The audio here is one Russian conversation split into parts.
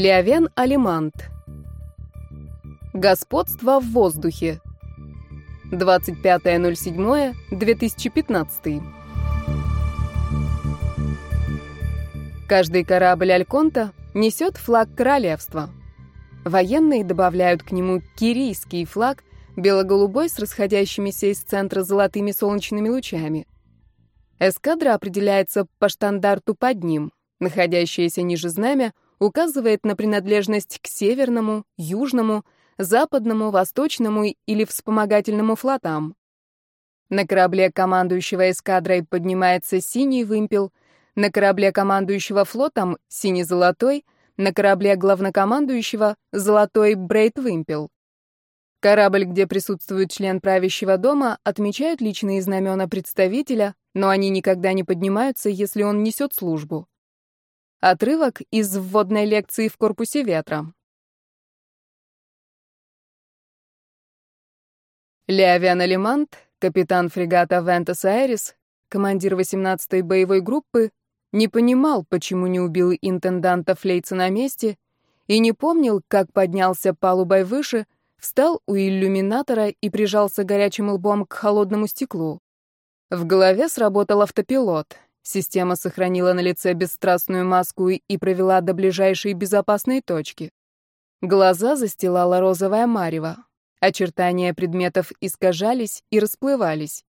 Леовен Алимант. Господство в воздухе. 25.07.2015. Каждый корабль Альконта несет флаг королевства. Военные добавляют к нему кирийский флаг, бело-голубой с расходящимися из центра золотыми солнечными лучами. Эскадра определяется по штандарту под ним. Находящееся ниже знамя указывает на принадлежность к северному, южному, западному, восточному или вспомогательному флотам. На корабле командующего эскадрой поднимается синий вымпел, на корабле командующего флотом — синий-золотой, на корабле главнокомандующего — золотой брейт-вымпел. Корабль, где присутствует член правящего дома, отмечают личные знамена представителя, но они никогда не поднимаются, если он несет службу. Отрывок из вводной лекции в корпусе ветра. Леовиан Алимант, капитан фрегата Вентас Айрис, командир 18-й боевой группы, не понимал, почему не убил интенданта Флейца на месте, и не помнил, как поднялся палубой выше, встал у иллюминатора и прижался горячим лбом к холодному стеклу. В голове сработал автопилот. Система сохранила на лице бесстрастную маску и провела до ближайшей безопасной точки. Глаза застилала розовая марево. Очертания предметов искажались и расплывались.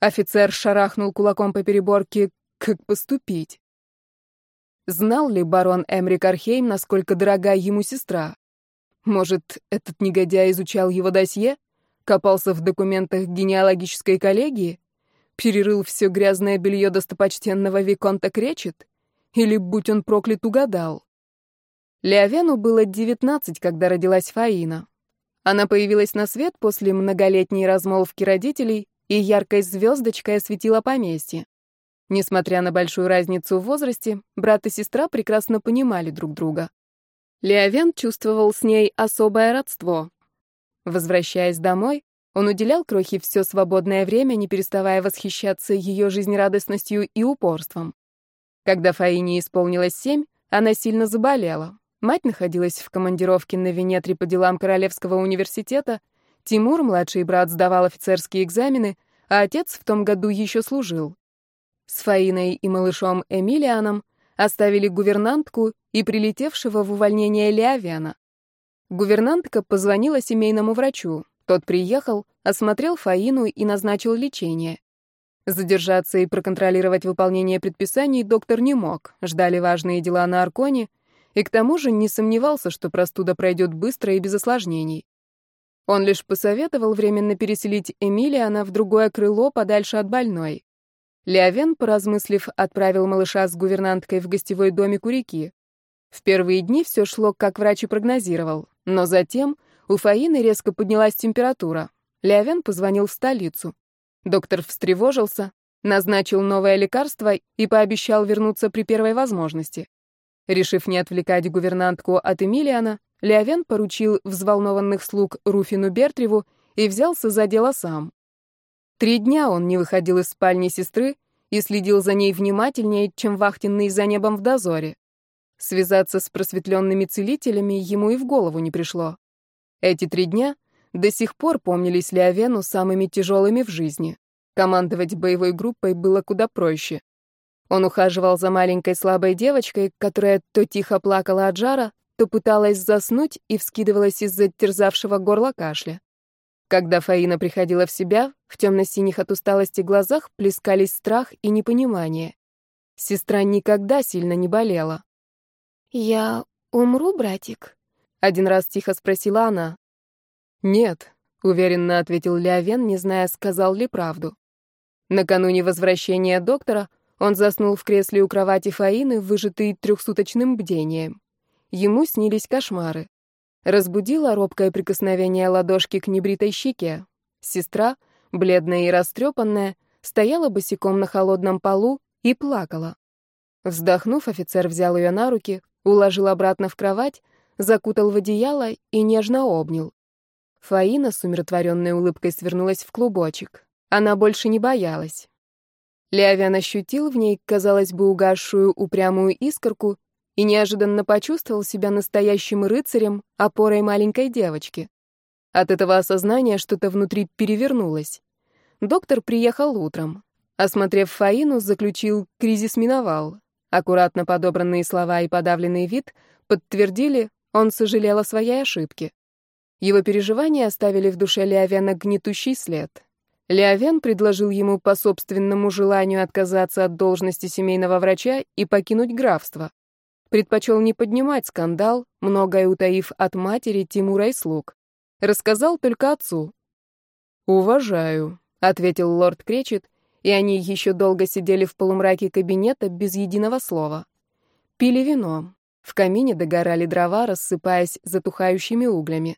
Офицер шарахнул кулаком по переборке. Как поступить? Знал ли барон Эмрик Архейм, насколько дорога ему сестра? Может, этот негодяй изучал его досье? Копался в документах генеалогической коллегии? Перерыл все грязное белье достопочтенного Виконта Кречет? Или, будь он проклят, угадал? Леовену было девятнадцать, когда родилась Фаина. Она появилась на свет после многолетней размолвки родителей, и яркой звездочкой осветила поместье. Несмотря на большую разницу в возрасте, брат и сестра прекрасно понимали друг друга. Леовен чувствовал с ней особое родство. Возвращаясь домой, он уделял Крохе все свободное время, не переставая восхищаться ее жизнерадостностью и упорством. Когда Фаине исполнилось семь, она сильно заболела. Мать находилась в командировке на Венетре по делам Королевского университета, Тимур, младший брат, сдавал офицерские экзамены, а отец в том году еще служил. С Фаиной и малышом Эмилианом оставили гувернантку и прилетевшего в увольнение Леовиана. Гувернантка позвонила семейному врачу. Тот приехал, осмотрел Фаину и назначил лечение. Задержаться и проконтролировать выполнение предписаний доктор не мог, ждали важные дела на Арконе, и к тому же не сомневался, что простуда пройдет быстро и без осложнений. Он лишь посоветовал временно переселить Эмилиана в другое крыло подальше от больной. Леовен, поразмыслив, отправил малыша с гувернанткой в гостевой домик у реки. В первые дни все шло, как врач и прогнозировал, но затем у Фаины резко поднялась температура. Леовен позвонил в столицу. Доктор встревожился, назначил новое лекарство и пообещал вернуться при первой возможности. Решив не отвлекать гувернантку от Эмилиана, Леовен поручил взволнованных слуг Руфину Бертреву и взялся за дело сам. Три дня он не выходил из спальни сестры и следил за ней внимательнее, чем вахтенный за небом в дозоре. Связаться с просветленными целителями ему и в голову не пришло. Эти три дня до сих пор помнились Леовену самыми тяжелыми в жизни. Командовать боевой группой было куда проще. Он ухаживал за маленькой слабой девочкой, которая то тихо плакала от жара, то пыталась заснуть и вскидывалась из-за терзавшего горла кашля. Когда Фаина приходила в себя, в темно-синих от усталости глазах плескались страх и непонимание. Сестра никогда сильно не болела. «Я умру, братик?» — один раз тихо спросила она. «Нет», — уверенно ответил Леовен, не зная, сказал ли правду. Накануне возвращения доктора он заснул в кресле у кровати Фаины, выжатый трехсуточным бдением. Ему снились кошмары. Разбудило робкое прикосновение ладошки к небритой щеке. Сестра, бледная и растрепанная, стояла босиком на холодном полу и плакала. Вздохнув, офицер взял ее на руки, уложил обратно в кровать, закутал в одеяло и нежно обнял. Фаина с умиротворенной улыбкой свернулась в клубочек. Она больше не боялась. Леовян ощутил в ней, казалось бы, угасшую упрямую искорку и неожиданно почувствовал себя настоящим рыцарем, опорой маленькой девочки. От этого осознания что-то внутри перевернулось. Доктор приехал утром. Осмотрев Фаину, заключил «кризис миновал». Аккуратно подобранные слова и подавленный вид подтвердили, он сожалел о своей ошибке. Его переживания оставили в душе Леовена гнетущий след. Леовен предложил ему по собственному желанию отказаться от должности семейного врача и покинуть графство. Предпочел не поднимать скандал, многое утаив от матери, Тимура и слуг. Рассказал только отцу. «Уважаю», — ответил лорд Кречет и они еще долго сидели в полумраке кабинета без единого слова. Пили вино. В камине догорали дрова, рассыпаясь затухающими углями.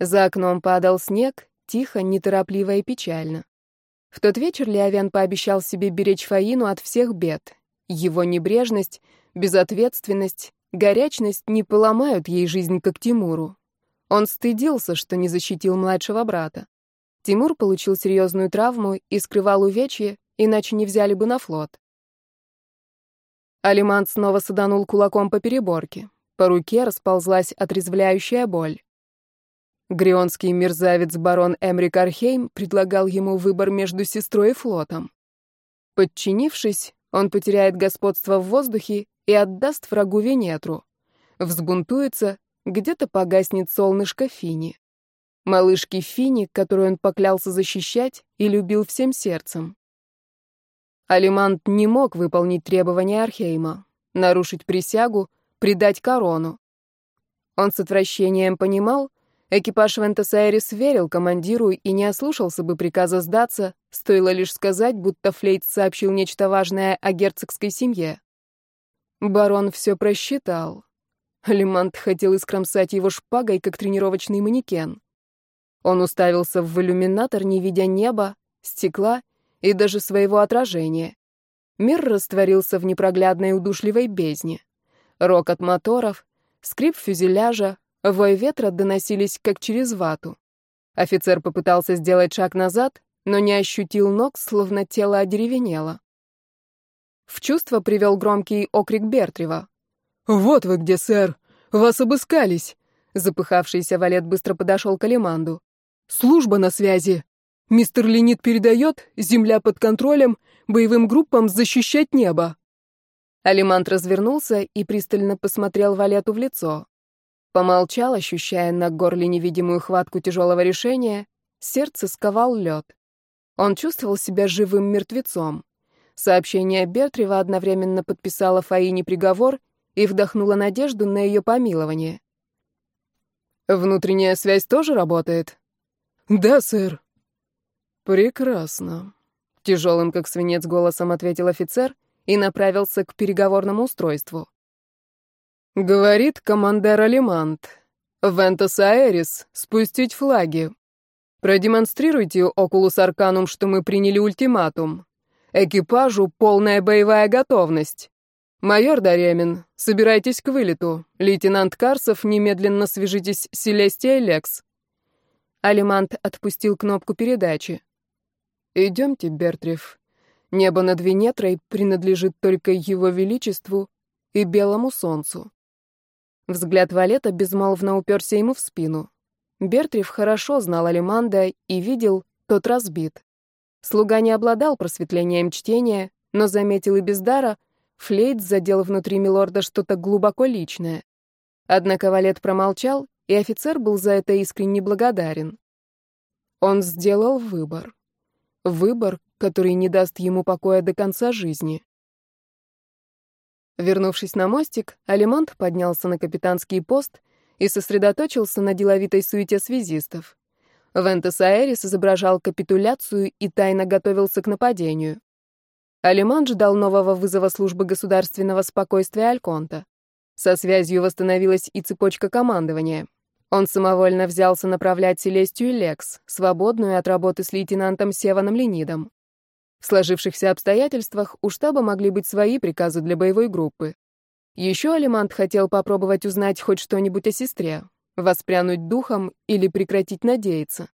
За окном падал снег, тихо, неторопливо и печально. В тот вечер Леовен пообещал себе беречь Фаину от всех бед. Его небрежность, безответственность, горячность не поломают ей жизнь, как Тимуру. Он стыдился, что не защитил младшего брата. Тимур получил серьезную травму и скрывал увечье, иначе не взяли бы на флот. Алимант снова саданул кулаком по переборке. По руке расползлась отрезвляющая боль. Грионский мерзавец барон Эмрик Архейм предлагал ему выбор между сестрой и флотом. Подчинившись, он потеряет господство в воздухе и отдаст врагу Венетру. Взбунтуется, где-то погаснет солнышко Фини малышки Фини, которую он поклялся защищать и любил всем сердцем. Алимант не мог выполнить требования Архейма, нарушить присягу, предать корону. Он с отвращением понимал, экипаж Вентесайрис верил командиру и не ослушался бы приказа сдаться, стоило лишь сказать, будто Флейт сообщил нечто важное о герцогской семье. Барон все просчитал. Алимант хотел искромсать его шпагой, как тренировочный манекен. Он уставился в иллюминатор, не видя неба, стекла и даже своего отражения. Мир растворился в непроглядной удушливой бездне. Рок от моторов, скрип фюзеляжа, вой ветра доносились как через вату. Офицер попытался сделать шаг назад, но не ощутил ног, словно тело одеревенело. В чувство привел громкий окрик Бертрева. «Вот вы где, сэр! Вас обыскались!» Запыхавшийся валет быстро подошел к Алиманду. Служба на связи. Мистер Ленит передает, земля под контролем, боевым группам защищать небо. Алимант развернулся и пристально посмотрел Валету в лицо. Помолчал, ощущая на горле невидимую хватку тяжелого решения, сердце сковал лед. Он чувствовал себя живым мертвецом. Сообщение Бертрева одновременно подписало Фаине приговор и вдохнуло надежду на ее помилование. «Внутренняя связь тоже работает?» «Да, сэр». «Прекрасно», — тяжелым, как свинец, голосом ответил офицер и направился к переговорному устройству. «Говорит командир Алимант. Вентас Аэрис, спустить флаги. Продемонстрируйте Окулус Арканум, что мы приняли ультиматум. Экипажу полная боевая готовность. Майор Даремин, собирайтесь к вылету. Лейтенант Карсов, немедленно свяжитесь с Селестией Лекс. Алимант отпустил кнопку передачи. «Идемте, Бертриф. Небо над Венетрой принадлежит только его величеству и белому солнцу». Взгляд Валета безмолвно уперся ему в спину. Бертриф хорошо знал Алиманда и видел, тот разбит. Слуга не обладал просветлением чтения, но заметил и без дара, флейт задел внутри милорда что-то глубоко личное. Однако Валет промолчал и офицер был за это искренне благодарен. Он сделал выбор. Выбор, который не даст ему покоя до конца жизни. Вернувшись на мостик, Алимант поднялся на капитанский пост и сосредоточился на деловитой суете связистов. Вентес Аэрис изображал капитуляцию и тайно готовился к нападению. Алимант ждал нового вызова службы государственного спокойствия Альконта. Со связью восстановилась и цепочка командования. Он самовольно взялся направлять Селестию Лекс, свободную от работы с лейтенантом Севаном Ленидом. В сложившихся обстоятельствах у штаба могли быть свои приказы для боевой группы. Еще Алимант хотел попробовать узнать хоть что-нибудь о сестре, воспрянуть духом или прекратить надеяться.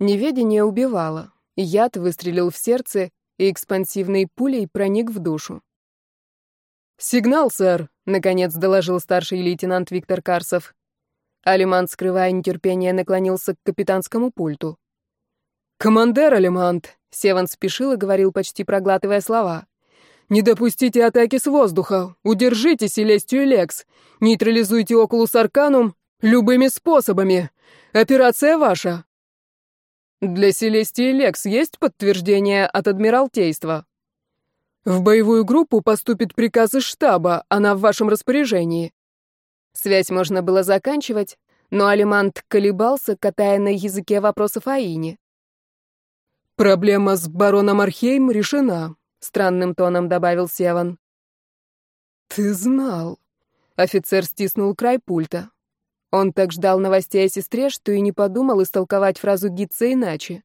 Неведение убивало, яд выстрелил в сердце и экспансивной пулей проник в душу. «Сигнал, сэр! наконец доложил старший лейтенант Виктор Карсов. Алимант, скрывая нетерпение, наклонился к капитанскому пульту. «Командер Алимант!» — Севан спешил и говорил, почти проглатывая слова. «Не допустите атаки с воздуха! Удержите Селестию Лекс! Нейтрализуйте Окулус Арканум любыми способами! Операция ваша!» «Для Селестии Лекс есть подтверждение от Адмиралтейства?» «В боевую группу поступит приказ из штаба, она в вашем распоряжении». Связь можно было заканчивать, но Алимант колебался, катая на языке вопросов Аине. «Проблема с бароном Архейм решена», — странным тоном добавил Севан. «Ты знал». Офицер стиснул край пульта. Он так ждал новостей о сестре, что и не подумал истолковать фразу Гитца иначе.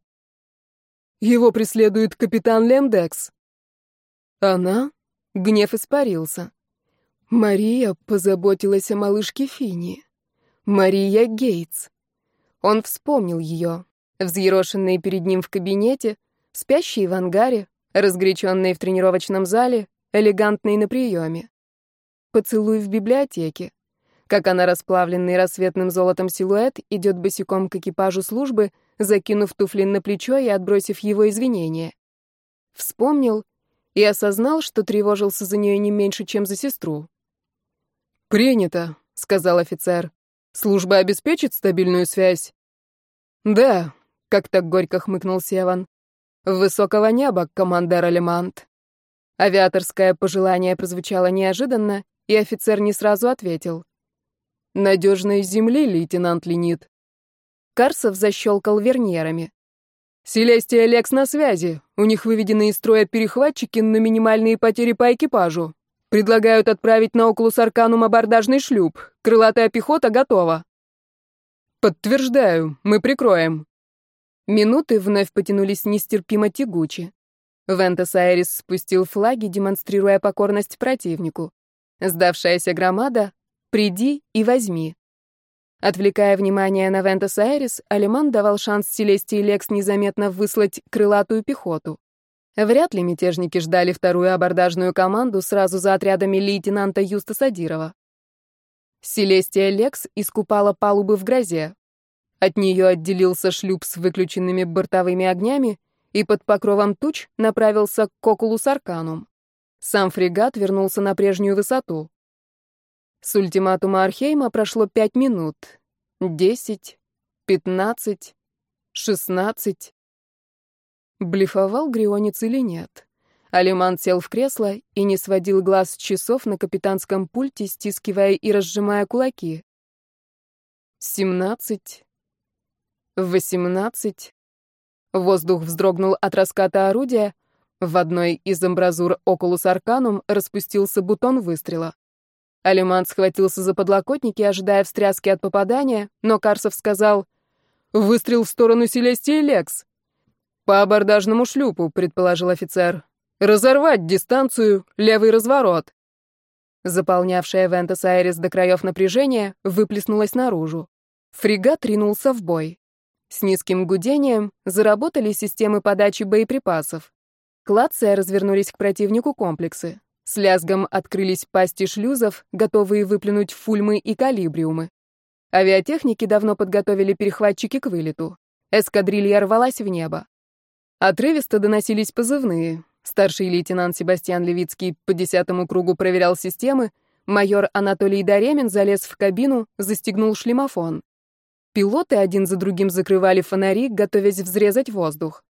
«Его преследует капитан Лемдекс». Она? Гнев испарился. Мария позаботилась о малышке Фини. Мария Гейтс. Он вспомнил ее взъерошенные перед ним в кабинете, спящие в ангаре, разгоряченные в тренировочном зале, элегантные на приеме. Поцелуй в библиотеке. Как она, расплавленный рассветным золотом силуэт, идет босиком к экипажу службы, закинув туфли на плечо и отбросив его извинения. Вспомнил и осознал, что тревожился за нее не меньше, чем за сестру. «Принято», — сказал офицер. «Служба обеспечит стабильную связь?» «Да, как так горько хмыкнул Севан. Высокого неба, командир Алимант. Авиаторское пожелание прозвучало неожиданно, и офицер не сразу ответил. «Надежной земли, лейтенант Ленит». Карсов защелкал верньерами. «Селестия Лекс на связи. У них выведены из строя перехватчики на минимальные потери по экипажу. Предлагают отправить на Окулус Арканум абордажный шлюп. Крылатая пехота готова». «Подтверждаю, мы прикроем», Минуты вновь потянулись нестерпимо тягуче. Вентес Айрис спустил флаги, демонстрируя покорность противнику. Сдавшаяся громада «Приди и возьми». Отвлекая внимание на Вентес Айрис, Алиман давал шанс Селестии Лекс незаметно выслать крылатую пехоту. Вряд ли мятежники ждали вторую абордажную команду сразу за отрядами лейтенанта Юста Садирова. Селестия Лекс искупала палубы в грозе, от нее отделился шлюп с выключенными бортовыми огнями и под покровом туч направился к Окулус Арканум. Сам фрегат вернулся на прежнюю высоту. С ультиматума Архейма прошло пять минут. Десять, пятнадцать, шестнадцать. Блефовал Грионец или нет? Алиман сел в кресло и не сводил глаз с часов на капитанском пульте, стискивая и разжимая кулаки. Семнадцать, Восемнадцать. Воздух вздрогнул от раската орудия. В одной из амбразур Окулус Арканум распустился бутон выстрела. Алиман схватился за подлокотники, ожидая встряски от попадания, но Карсов сказал «Выстрел в сторону Селестии Лекс». «По абордажному шлюпу», — предположил офицер. «Разорвать дистанцию, левый разворот». Заполнявшая Вентас Айрис до краев напряжения выплеснулась наружу. Фрегат ринулся в бой. С низким гудением заработали системы подачи боеприпасов. Клацая развернулись к противнику комплексы. С лязгом открылись пасти шлюзов, готовые выплюнуть фульмы и калибриумы. Авиатехники давно подготовили перехватчики к вылету. Эскадрилья рвалась в небо. Отрывисто доносились позывные. Старший лейтенант Себастьян Левицкий по десятому кругу проверял системы, майор Анатолий Даремин залез в кабину, застегнул шлемофон. Пилоты один за другим закрывали фонари, готовясь взрезать воздух.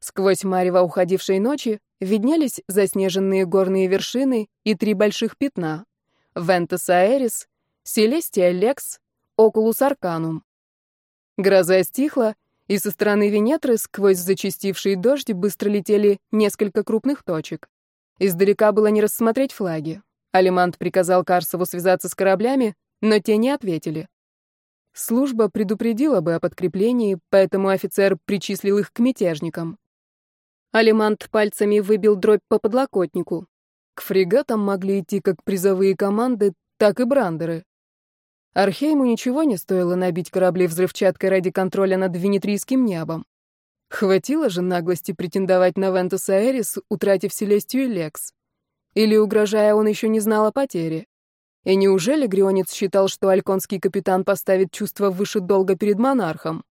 Сквозь марево уходившей ночи виднелись заснеженные горные вершины и три больших пятна — Вентес Аэрис, Селестия Лекс, Окулус Арканум. Гроза стихла, и со стороны Венетры сквозь зачастивший дождь быстро летели несколько крупных точек. Издалека было не рассмотреть флаги. Алимант приказал Карсову связаться с кораблями, но те не ответили. Служба предупредила бы о подкреплении, поэтому офицер причислил их к мятежникам. Алимант пальцами выбил дробь по подлокотнику. К фрегатам могли идти как призовые команды, так и брандеры. Архейму ничего не стоило набить корабли взрывчаткой ради контроля над венетрийским небом. Хватило же наглости претендовать на Вентус Аэрис, утратив Селестию Лекс. Или, угрожая, он еще не знал о потере. И неужели Грионец считал, что альконский капитан поставит чувство выше долга перед монархом?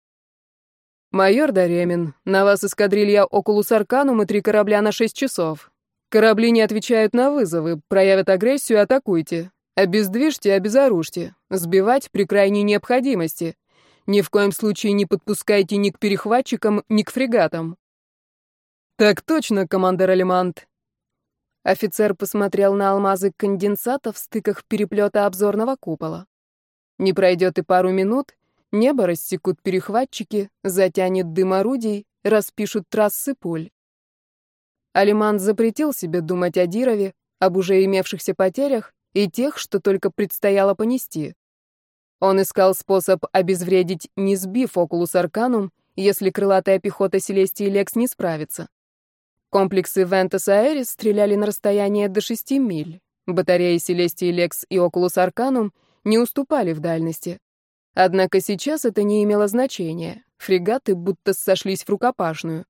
«Майор Даремин, на вас эскадрилья Окулус Арканум и три корабля на шесть часов. Корабли не отвечают на вызовы, проявят агрессию, атакуйте. Обездвижьте, обезоружьте. Сбивать при крайней необходимости. Ни в коем случае не подпускайте ни к перехватчикам, ни к фрегатам». «Так точно, командир Алимант», Офицер посмотрел на алмазы конденсата в стыках переплета обзорного купола. Не пройдет и пару минут, небо рассекут перехватчики, затянет дым орудий, распишут трассы пуль. Алиман запретил себе думать о Дирове, об уже имевшихся потерях и тех, что только предстояло понести. Он искал способ обезвредить, не сбив Окулус Арканум, если крылатая пехота Селестии Лекс не справится. Комплексы Вентус Аэрис стреляли на расстояние до 6 миль. Батареи Селестии Лекс и Окулус Арканум не уступали в дальности. Однако сейчас это не имело значения. Фрегаты будто сошлись в рукопашную.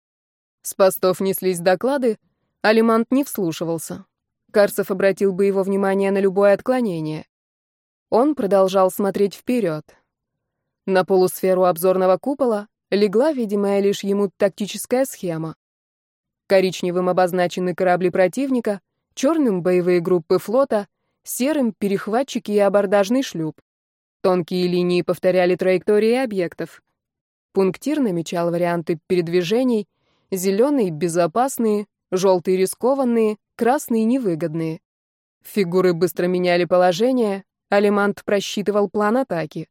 С постов неслись доклады, Алиманд не вслушивался. Карцев обратил бы его внимание на любое отклонение. Он продолжал смотреть вперед. На полусферу обзорного купола легла, видимая лишь ему тактическая схема. Коричневым обозначены корабли противника, черным — боевые группы флота, серым — перехватчики и абордажный шлюп. Тонкие линии повторяли траектории объектов. Пунктир намечал варианты передвижений, зеленый — безопасные, желтый — рискованные, красные — невыгодные. Фигуры быстро меняли положение, Алимант просчитывал план атаки.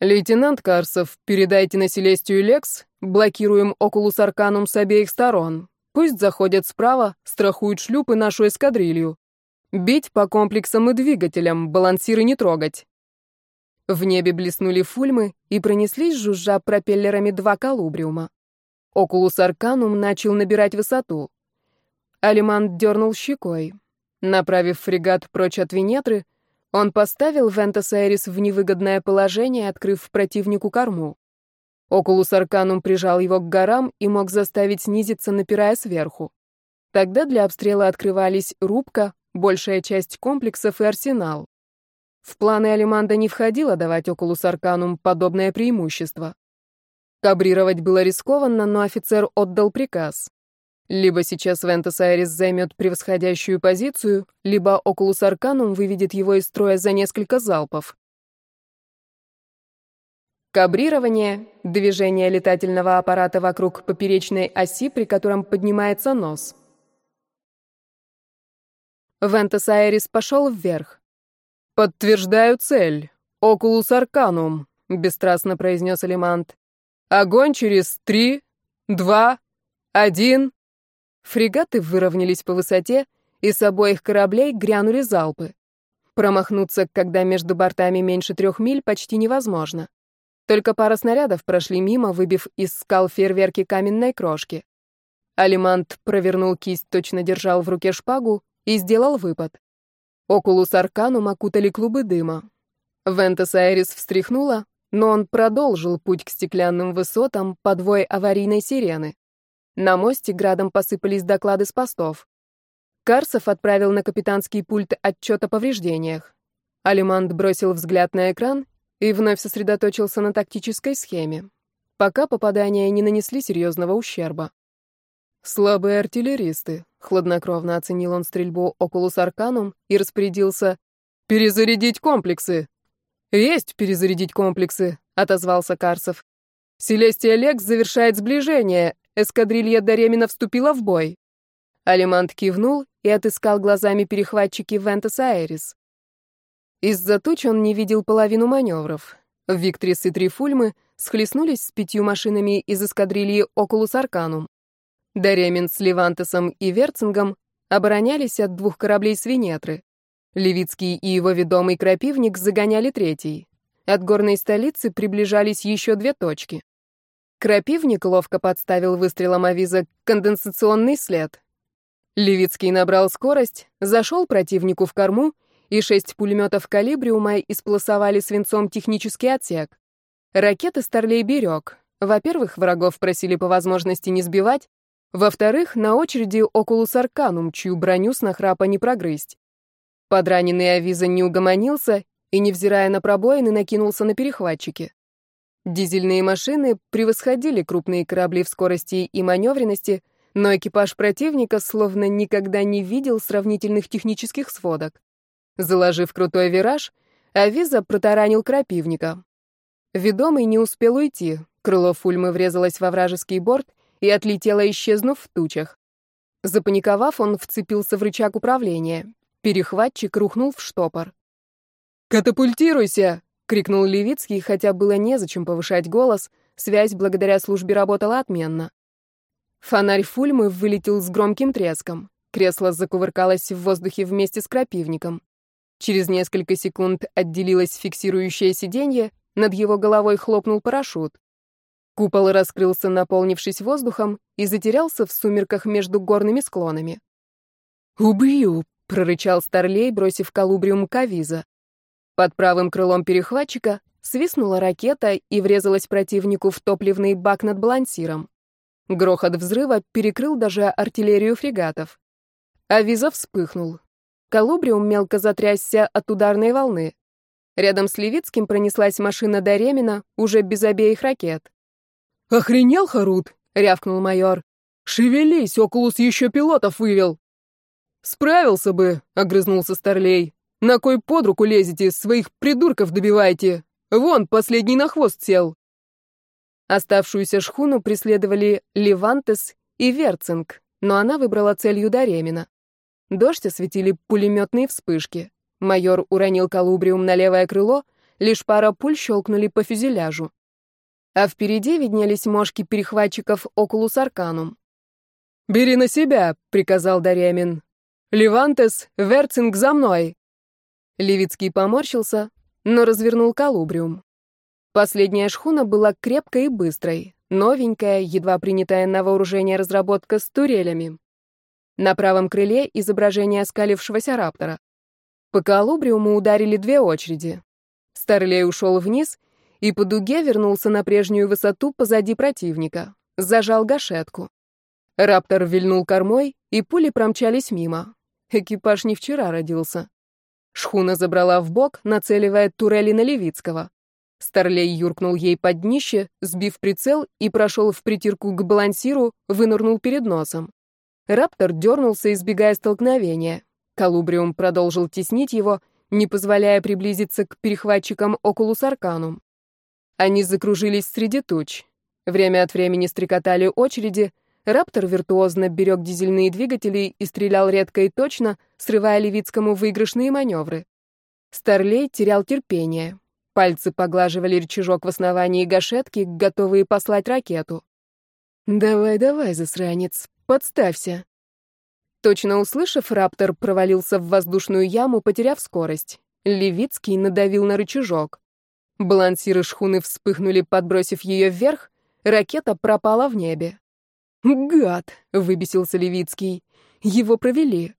«Лейтенант Карсов, передайте на Селестию Лекс, блокируем Окулус Арканум с обеих сторон. Пусть заходят справа, страхуют шлюпы нашу эскадрилью. Бить по комплексам и двигателям, балансиры не трогать». В небе блеснули фульмы и пронеслись, жужжа пропеллерами два колубриума. Окулус Арканум начал набирать высоту. Алиманд дернул щекой. Направив фрегат прочь от Венетры, он поставил Вентус Аэрис в невыгодное положение, открыв противнику корму. Окулус Арканум прижал его к горам и мог заставить снизиться, напирая сверху. Тогда для обстрела открывались рубка, большая часть комплексов и арсенал. В планы Алиманда не входило давать Окулус Арканум подобное преимущество. Кабрировать было рискованно, но офицер отдал приказ. Либо сейчас Вентус Аэрис займет превосходящую позицию, либо Окулус Арканум выведет его из строя за несколько залпов. Кабрирование — движение летательного аппарата вокруг поперечной оси, при котором поднимается нос. Вентус Аэрис пошел вверх. «Подтверждаю цель. Окулус Арканум», — бесстрастно произнес Алиманд. «Огонь через три, два, один...» Фрегаты выровнялись по высоте, и с обоих кораблей грянули залпы. Промахнуться, когда между бортами меньше трех миль, почти невозможно. Только пара снарядов прошли мимо, выбив из скал фейерверки каменной крошки. Алимант провернул кисть, точно держал в руке шпагу и сделал выпад. Окулус Арканум окутали клубы дыма. Вентас Айрис встряхнула, но он продолжил путь к стеклянным высотам под вой аварийной сирены. На мосте градом посыпались доклады с постов. Карсов отправил на капитанский пульт отчет о повреждениях. Алимант бросил взгляд на экран и вновь сосредоточился на тактической схеме. Пока попадания не нанесли серьезного ущерба. «Слабые артиллеристы», — хладнокровно оценил он стрельбу Окулус Арканум и распорядился «Перезарядить комплексы!» «Есть перезарядить комплексы», — отозвался Карсов. «Селестия Лекс завершает сближение, эскадрилья Даремина вступила в бой. Алимант кивнул и отыскал глазами перехватчики Вентас Айрис. Из-за туч он не видел половину маневров. Виктрис и Трифульмы схлестнулись с пятью машинами из эскадрильи Окулус Арканум. Даремин с Левантесом и Верцингом оборонялись от двух кораблей с Венетры. Левицкий и его ведомый Крапивник загоняли третий. От горной столицы приближались еще две точки. Крапивник ловко подставил выстрелом авиза конденсационный след. Левицкий набрал скорость, зашел противнику в корму, и шесть пулеметов калибриума исполосовали свинцом технический отсек. Ракеты Старлей берег. Во-первых, врагов просили по возможности не сбивать, во-вторых, на очереди Окулус Арканум, чью броню с нахрапа не прогрызть. Подраненный Авиза не угомонился и, невзирая на пробоины, накинулся на перехватчики. Дизельные машины превосходили крупные корабли в скорости и маневренности, но экипаж противника словно никогда не видел сравнительных технических сводок. Заложив крутой вираж, Авиза протаранил крапивника. Ведомый не успел уйти, крыло Фульмы врезалось во вражеский борт и отлетело, исчезнув в тучах. Запаниковав, он вцепился в рычаг управления. Перехватчик рухнул в штопор. «Катапультируйся!» — крикнул Левицкий, хотя было незачем повышать голос, связь благодаря службе работала отменно. Фонарь Фульмы вылетел с громким треском. Кресло закувыркалось в воздухе вместе с крапивником. Через несколько секунд отделилось фиксирующее сиденье, над его головой хлопнул парашют. Купол раскрылся, наполнившись воздухом, и затерялся в сумерках между горными склонами. «Убью!» — прорычал Старлей, бросив колубриум Кавиза. Под правым крылом перехватчика свистнула ракета и врезалась противнику в топливный бак над балансиром. Грохот взрыва перекрыл даже артиллерию фрегатов. Авиза вспыхнул. Колубриум мелко затрясся от ударной волны. Рядом с Левицким пронеслась машина до Ремена, уже без обеих ракет. «Охренел, Харут?» — рявкнул майор. «Шевелись, Окулус еще пилотов вывел!» «Справился бы», — огрызнулся Старлей. На кой под руку лезете, своих придурков добивайте? Вон, последний на хвост сел. Оставшуюся шхуну преследовали Левантес и Верцинг, но она выбрала целью Даремина. Дождь осветили пулеметные вспышки. Майор уронил колубриум на левое крыло, лишь пара пуль щелкнули по фюзеляжу. А впереди виднелись мошки перехватчиков Окулус Арканум. «Бери на себя», — приказал Даремин. «Левантес, Верцинг за мной!» Левицкий поморщился, но развернул колубриум. Последняя шхуна была крепкой и быстрой, новенькая, едва принятая на вооружение разработка с турелями. На правом крыле изображение оскалившегося раптора. По колубриуму ударили две очереди. Старлей ушел вниз и по дуге вернулся на прежнюю высоту позади противника. Зажал гашетку. Раптор вильнул кормой, и пули промчались мимо. Экипаж не вчера родился. Шхуна забрала в бок, нацеливая турели на Левицкого. Старлей юркнул ей под днище, сбив прицел и прошел в притирку к балансиру, вынырнул перед носом. Раптор дернулся, избегая столкновения. Колубриум продолжил теснить его, не позволяя приблизиться к перехватчикам Окулус Арканум. Они закружились среди туч. Время от времени стрекотали очереди, Раптор виртуозно берег дизельные двигатели и стрелял редко и точно, срывая Левицкому выигрышные маневры. Старлей терял терпение. Пальцы поглаживали рычажок в основании гашетки, готовые послать ракету. «Давай, давай, засранец, подставься». Точно услышав, Раптор провалился в воздушную яму, потеряв скорость. Левицкий надавил на рычажок. Балансиры шхуны вспыхнули, подбросив ее вверх, ракета пропала в небе. «Гад!» — выбесился Левицкий. «Его провели».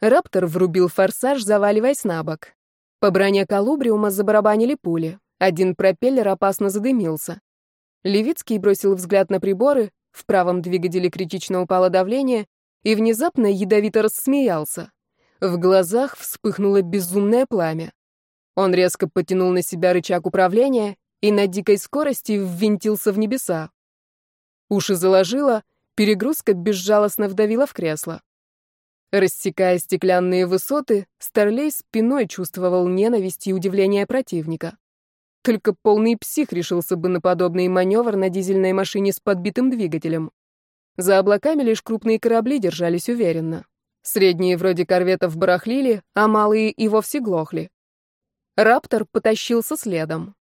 Раптор врубил форсаж, заваливаясь на бок. По броне колубриума забарабанили пули. Один пропеллер опасно задымился. Левицкий бросил взгляд на приборы, в правом двигателе критично упало давление, и внезапно ядовито рассмеялся. В глазах вспыхнуло безумное пламя. Он резко потянул на себя рычаг управления и на дикой скорости ввинтился в небеса. Уши заложило — Перегрузка безжалостно вдавила в кресло. Рассекая стеклянные высоты, Старлей спиной чувствовал ненависть и удивление противника. Только полный псих решился бы на подобный маневр на дизельной машине с подбитым двигателем. За облаками лишь крупные корабли держались уверенно. Средние вроде корветов барахлили, а малые и вовсе глохли. Раптор потащился следом.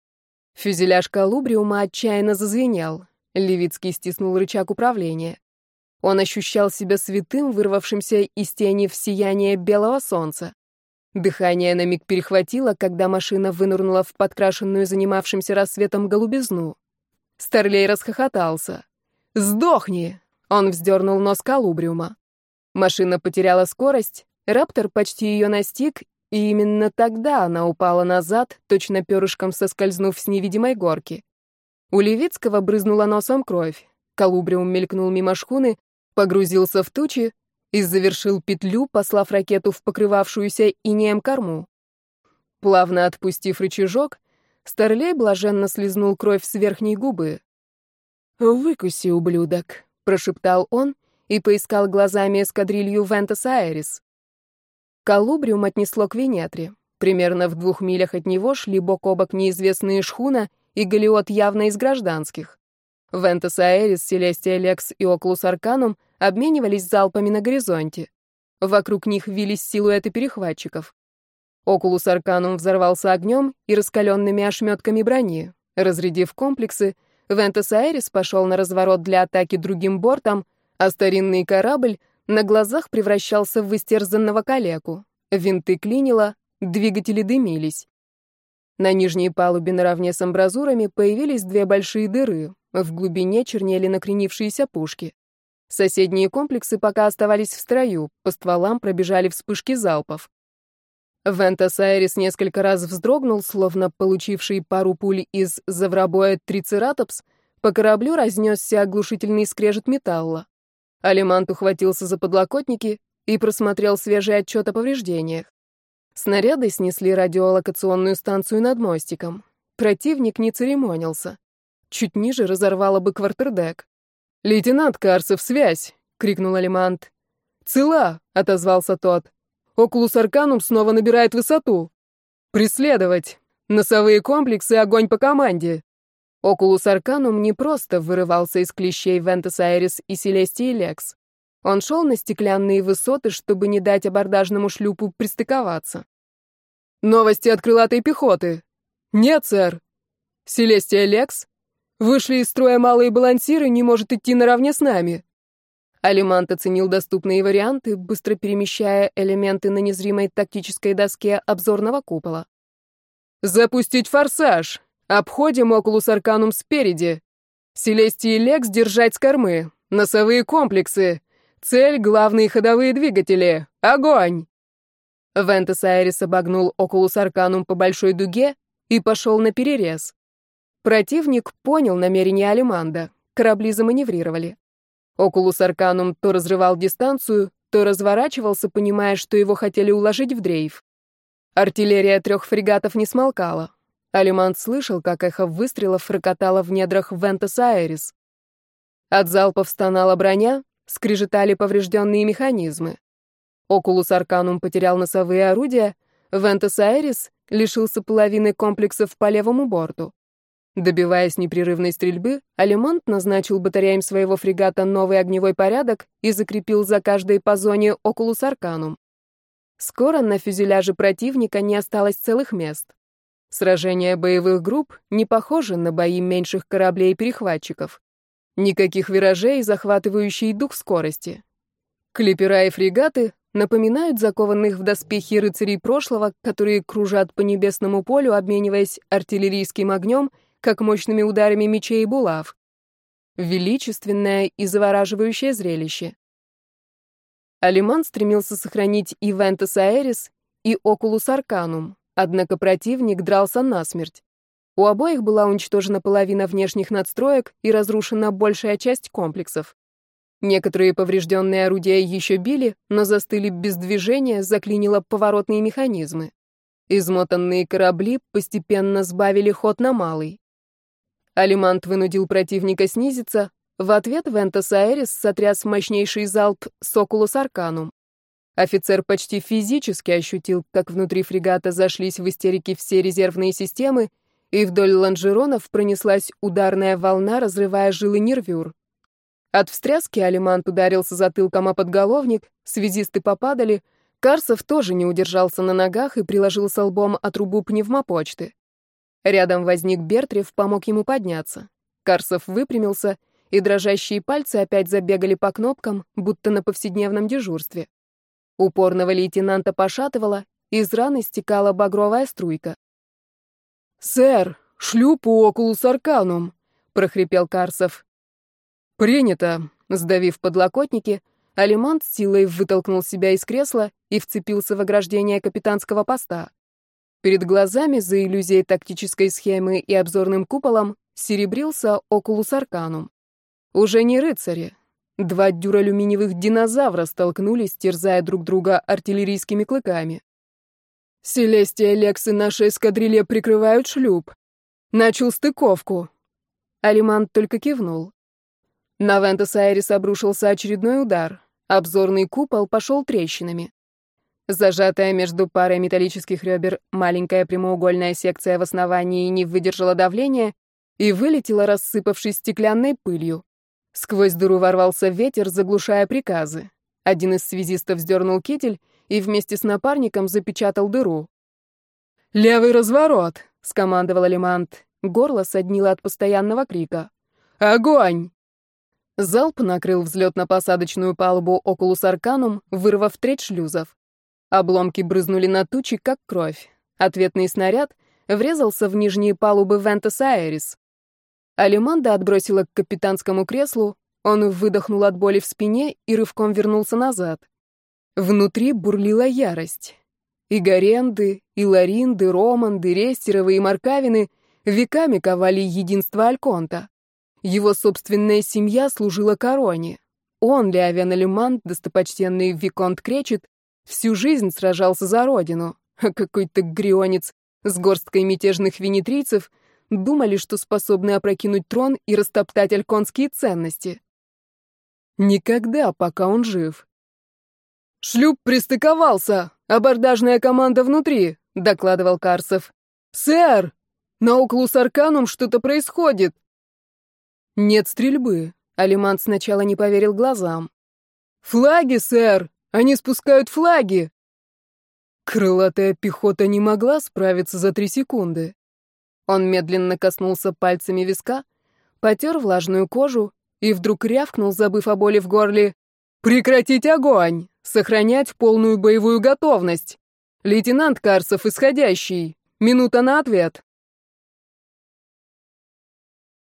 Фюзеляж колубриума отчаянно зазвенел. Левицкий стиснул рычаг управления. Он ощущал себя святым, вырвавшимся из тени в сияние белого солнца. Дыхание на миг перехватило, когда машина вынырнула в подкрашенную занимавшимся рассветом голубизну. Старлей расхохотался. «Сдохни!» Он вздернул нос колубриума. Машина потеряла скорость, Раптор почти ее настиг, и именно тогда она упала назад, точно перышком соскользнув с невидимой горки. У Левицкого брызнула носом кровь. Колубриум мелькнул мимо шхуны, погрузился в тучи и завершил петлю, послав ракету в покрывавшуюся инеем корму. Плавно отпустив рычажок, Старлей блаженно слезнул кровь с верхней губы. «Выкуси, ублюдок», — прошептал он и поискал глазами эскадрилью Вентас Айрис. Колубриум отнесло к Венетре. Примерно в двух милях от него шли бок о бок неизвестные шхуна и галиот явно из гражданских. Вентус Аэрис, Селестия Лекс и Окулус Арканум обменивались залпами на горизонте. Вокруг них вились силуэты перехватчиков. Окулус Арканум взорвался огнем и раскаленными ошметками брони. Разрядив комплексы, Вентус Аэрис пошел на разворот для атаки другим бортом, а старинный корабль на глазах превращался в истерзанного калеку. Винты клинило, двигатели дымились. На нижней палубе наравне с амбразурами появились две большие дыры. В глубине чернели накренившиеся пушки. Соседние комплексы пока оставались в строю, по стволам пробежали вспышки залпов. Вентас Айрис несколько раз вздрогнул, словно получивший пару пуль из завробоя трицератопс, по кораблю разнесся оглушительный скрежет металла. Алимант ухватился за подлокотники и просмотрел свежий отчет о повреждениях. Снаряды снесли радиолокационную станцию над мостиком. Противник не церемонился. Чуть ниже разорвало бы квартердек. «Лейтенант Карцев, связь!» — крикнул Алимант. «Цела!» — отозвался тот. «Окулус Арканум снова набирает высоту!» «Преследовать! Носовые комплексы, огонь по команде!» Окулус Арканум не просто вырывался из клещей Вентес Айрис и Селестии Лекс. Он шел на стеклянные высоты, чтобы не дать абордажному шлюпу пристыковаться. «Новости от крылатой пехоты!» «Нет, сэр!» «Селестия Лекс?» «Вышли из строя малые балансиры, не может идти наравне с нами!» Алимант оценил доступные варианты, быстро перемещая элементы на незримой тактической доске обзорного купола. «Запустить форсаж! Обходим Окулус Арканум спереди! Селестии Лекс держать с кормы! Носовые комплексы! Цель — главные ходовые двигатели. Огонь!» Вентес Айрис обогнул Окулус Арканум по большой дуге и пошел на перерез. Противник понял намерение Алиманда. Корабли заманеврировали. Окулус Арканум то разрывал дистанцию, то разворачивался, понимая, что его хотели уложить в дрейф. Артиллерия трех фрегатов не смолкала. Алиманд слышал, как эхо выстрелов рокотало в недрах Вентус Аэрис. От залпов стонала броня, скрежетали поврежденные механизмы. Окулус Арканум потерял носовые орудия, Вентус Аэрис лишился половины комплексов по левому борту. Добиваясь непрерывной стрельбы, Алиманд назначил батареям своего фрегата новый огневой порядок и закрепил за каждой по зоне Окулус Арканум. Скоро на фюзеляже противника не осталось целых мест. Сражения боевых групп не похожи на бои меньших кораблей и перехватчиков. Никаких виражей, захватывающий дух скорости. Клипера и фрегаты напоминают закованных в доспехи рыцарей прошлого, которые кружат по небесному полю, обмениваясь артиллерийским огнем, как мощными ударами мечей и булав. Величественное и завораживающее зрелище. Алиман стремился сохранить и Вентес Аэрис, и Окулус Арканум, однако противник дрался насмерть. У обоих была уничтожена половина внешних надстроек и разрушена большая часть комплексов. Некоторые поврежденные орудия еще били, но застыли без движения, заклинило поворотные механизмы. Измотанные корабли постепенно сбавили ход на малый. Алимант вынудил противника снизиться, в ответ Вентас Аэрис сотряс мощнейший залп Сокулус Арканум. Офицер почти физически ощутил, как внутри фрегата зашлись в истерике все резервные системы, и вдоль лонжеронов пронеслась ударная волна, разрывая жилы нервюр. От встряски Алимант ударился затылком о подголовник, связисты попадали, Карсов тоже не удержался на ногах и приложился лбом о трубу пневмопочты. Рядом возник Бертрев, помог ему подняться. Карсов выпрямился, и дрожащие пальцы опять забегали по кнопкам, будто на повседневном дежурстве. Упорного лейтенанта пошатывало, из раны стекала багровая струйка. «Сэр, шлюпу Окулус Арканум», — прохрипел Карсов. «Принято», — сдавив подлокотники, Алимант силой вытолкнул себя из кресла и вцепился в ограждение капитанского поста. Перед глазами, за иллюзией тактической схемы и обзорным куполом, серебрился Окулус Арканум. Уже не рыцари. Два дюралюминиевых динозавра столкнулись, терзая друг друга артиллерийскими клыками. «Селестия Лекс и наша эскадрилья прикрывают шлюп. Начал стыковку». Алимант только кивнул. На Вентес Айрис обрушился очередной удар. Обзорный купол пошел трещинами. Зажатая между парой металлических ребер маленькая прямоугольная секция в основании не выдержала давления и вылетела, рассыпавшись стеклянной пылью. Сквозь дыру ворвался ветер, заглушая приказы. Один из связистов вздернул китель и вместе с напарником запечатал дыру. «Левый разворот!» — скомандовал Алимант. Горло соднило от постоянного крика. «Огонь!» Залп накрыл взлетно-посадочную палубу Окулус Арканум, вырвав треть шлюзов. Обломки брызнули на тучи, как кровь. Ответный снаряд врезался в нижние палубы Вентас Айрис. Алиманда отбросила к капитанскому креслу, он выдохнул от боли в спине и рывком вернулся назад. Внутри бурлила ярость. И Горенды, и Ларинды, Романды, Рестеровы и Маркавины веками ковали единство Альконта. Его собственная семья служила короне. Он, Леовен Алимант, достопочтенный Виконт Кречет, Всю жизнь сражался за родину, а какой-то грионец с горсткой мятежных венетрийцев думали, что способны опрокинуть трон и растоптать альконские ценности. Никогда, пока он жив. «Шлюп пристыковался! Абордажная команда внутри!» — докладывал Карсов. «Сэр! На Оклус Арканум что-то происходит!» «Нет стрельбы», — Алимант сначала не поверил глазам. «Флаги, сэр! Они спускают флаги!» Крылатая пехота не могла справиться за три секунды. Он медленно коснулся пальцами виска, потер влажную кожу и вдруг рявкнул, забыв о боли в горле. «Прекратить огонь! Сохранять полную боевую готовность! Лейтенант Карсов, исходящий! Минута на ответ!»